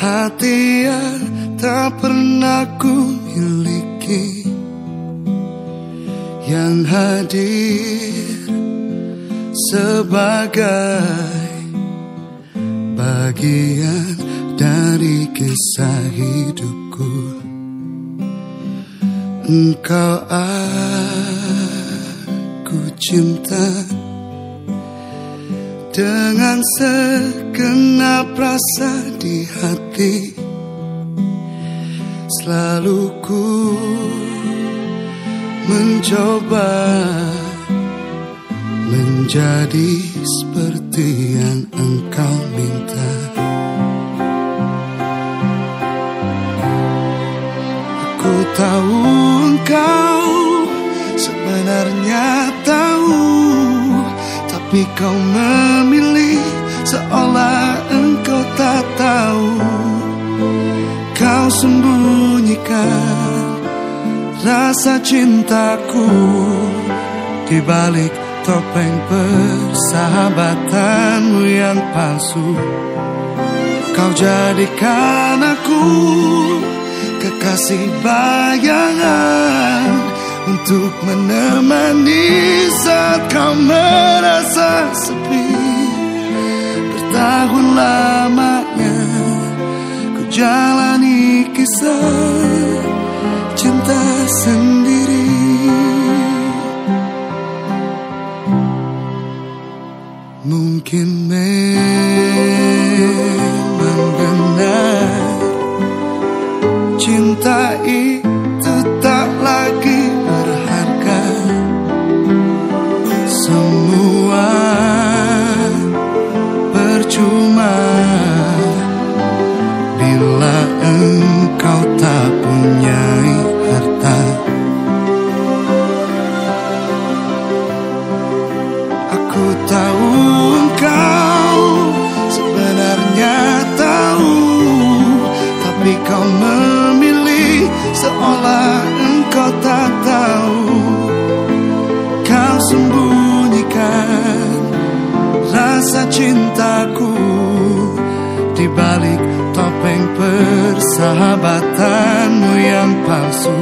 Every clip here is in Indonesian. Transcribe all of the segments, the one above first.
hati yang tak pernah ku miliki. Yang hadir sebagai bagian dari kisah hidupku. Engkau aku cinta dengan segenap rasa di hati Selalu ku mencoba Menjadi seperti yang engkau minta. Aku tahu engkau sebenarnya tahu Tapi kau memilih seolah engkau tak tahu. Kau sembunyikan rasa cintaku Di balik topeng persahabatanmu yang palsu. Kau jadikan aku kekasih bayangan Untuk menemani saat kau merasa sepi. Bertahun lamanya ku jalani kisah cinta sendiri Sembunyikan rasa cintaku Di balik topeng persahabatanmu yang palsu.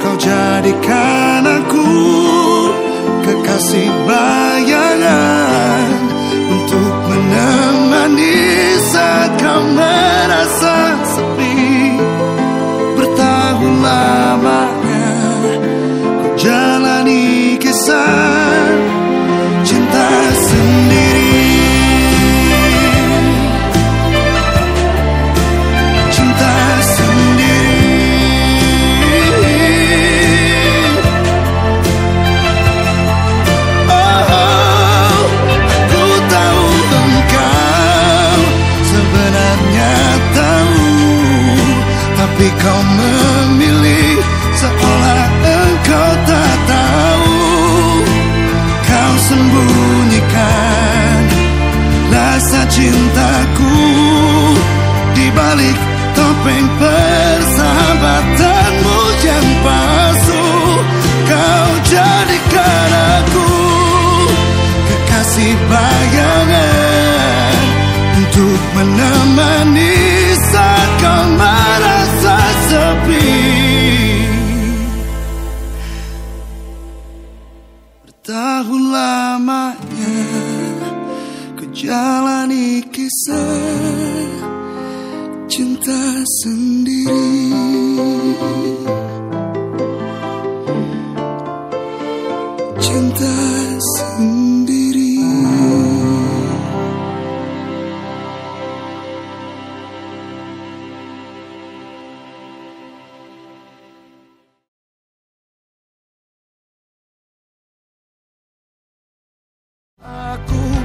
Kau jadikan aku kekasih bayangan jalani topeng persahabatanmu yang palsu. Kau jadikan aku kekasih bayangan untuk menemani sendiri. Cinta sendiri. Aku